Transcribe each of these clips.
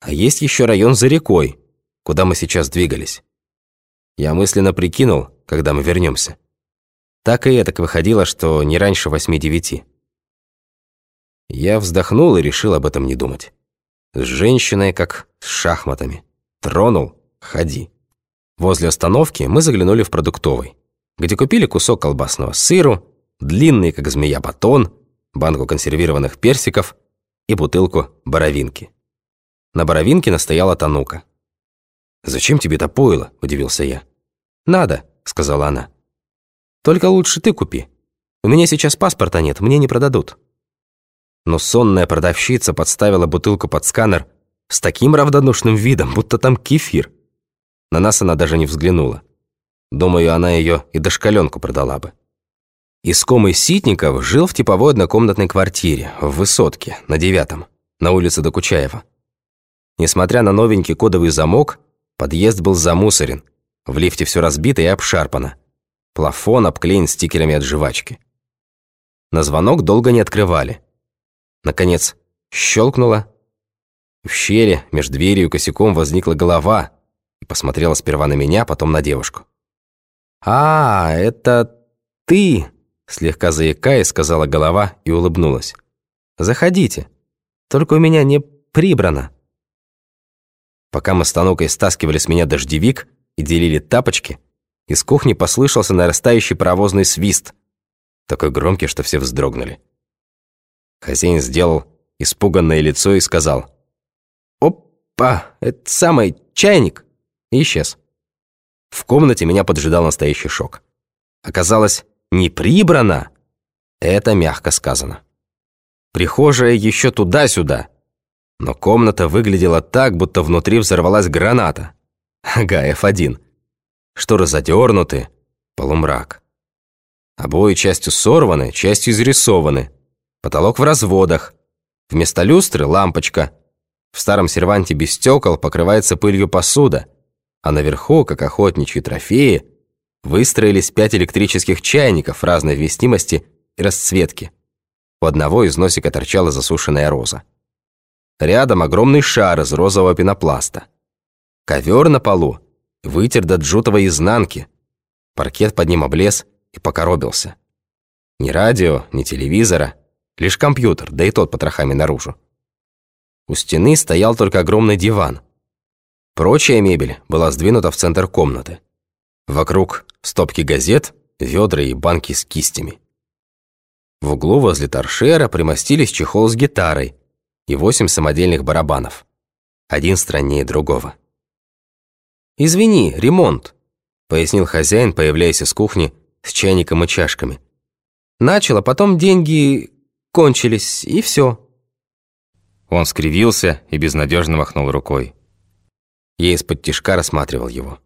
А есть еще район за рекой, куда мы сейчас двигались. Я мысленно прикинул, когда мы вернемся. Так и так выходило, что не раньше восьми-девяти. Я вздохнул и решил об этом не думать. С женщиной, как с шахматами. Тронул – ходи. Возле остановки мы заглянули в продуктовый, где купили кусок колбасного сыру, длинный, как змея, батон, банку консервированных персиков и бутылку боровинки. На боровинке настояла Танука. «Зачем тебе это пойло?» – удивился я. «Надо», – сказала она. «Только лучше ты купи. У меня сейчас паспорта нет, мне не продадут». Но сонная продавщица подставила бутылку под сканер с таким равнодушным видом, будто там кефир. На нас она даже не взглянула. Думаю, она ее и дошкаленку продала бы. Искомый Ситников жил в типовой однокомнатной квартире в Высотке, на девятом, на улице Докучаева. Несмотря на новенький кодовый замок, подъезд был замусорен, в лифте все разбито и обшарпано. Плафон обклеен стикерами от жвачки. На звонок долго не открывали. Наконец, щелкнуло. В щели между дверью и косяком возникла голова и посмотрела сперва на меня, потом на девушку. «А, это ты!» Слегка заикаясь, сказала голова и улыбнулась. «Заходите. Только у меня не прибрано». Пока мы с Танукой стаскивали с меня дождевик и делили тапочки, из кухни послышался нарастающий паровозный свист, такой громкий, что все вздрогнули. Хозяин сделал испуганное лицо и сказал «Опа, это самый чайник!» и исчез. В комнате меня поджидал настоящий шок. Оказалось, не прибрано — это мягко сказано. Прихожая еще туда-сюда, но комната выглядела так, будто внутри взорвалась граната. Ага, F1. Шторы задернуты, полумрак. Обои частью сорваны, частью изрисованы. Потолок в разводах. Вместо люстры — лампочка. В старом серванте без стекол покрывается пылью посуда, а наверху, как охотничьи трофеи — Выстроились пять электрических чайников разной вместимости и расцветки. У одного из носика торчала засушенная роза. Рядом огромный шар из розового пенопласта. Ковер на полу вытер до джутовой изнанки. Паркет под ним облез и покоробился. Ни радио, ни телевизора, лишь компьютер, да и тот потрохами наружу. У стены стоял только огромный диван. Прочая мебель была сдвинута в центр комнаты. Вокруг стопки газет, ведра и банки с кистями. В углу возле торшера примостились чехол с гитарой и восемь самодельных барабанов. Один страннее другого. «Извини, ремонт», — пояснил хозяин, появляясь из кухни с чайником и чашками. «Начал, а потом деньги кончились, и все. Он скривился и безнадежно махнул рукой. Я из-под тишка рассматривал его.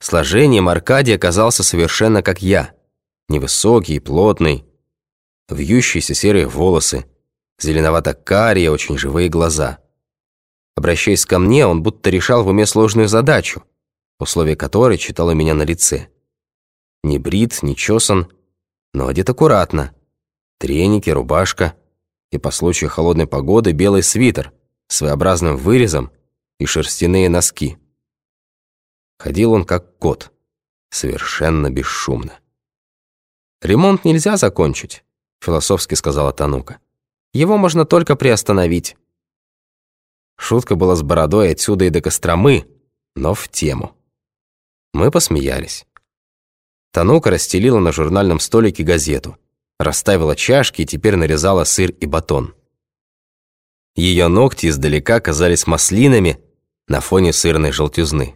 Сложением Аркадий оказался совершенно как я. Невысокий, плотный, вьющиеся серые волосы, зеленовато-карие, очень живые глаза. Обращаясь ко мне, он будто решал в уме сложную задачу, условия которой читал у меня на лице. Не брит, не чесан, но одет аккуратно. Треники, рубашка и по случаю холодной погоды белый свитер с своеобразным вырезом и шерстяные носки. Ходил он как кот, совершенно бесшумно. «Ремонт нельзя закончить», — философски сказала Танука. «Его можно только приостановить». Шутка была с бородой отсюда и до Костромы, но в тему. Мы посмеялись. Танука расстелила на журнальном столике газету, расставила чашки и теперь нарезала сыр и батон. Ее ногти издалека казались маслинами на фоне сырной желтизны.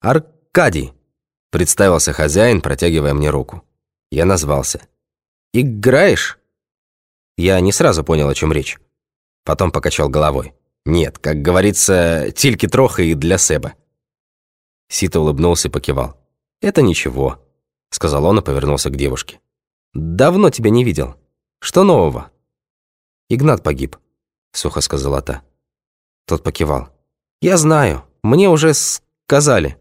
«Аркадий», — представился хозяин, протягивая мне руку. Я назвался. «Играешь?» Я не сразу понял, о чем речь. Потом покачал головой. «Нет, как говорится, тильки троха и для Себа». Сита улыбнулся и покивал. «Это ничего», — сказал он и повернулся к девушке. «Давно тебя не видел. Что нового?» «Игнат погиб», — сухо сказала та. Тот покивал. «Я знаю, мне уже сказали».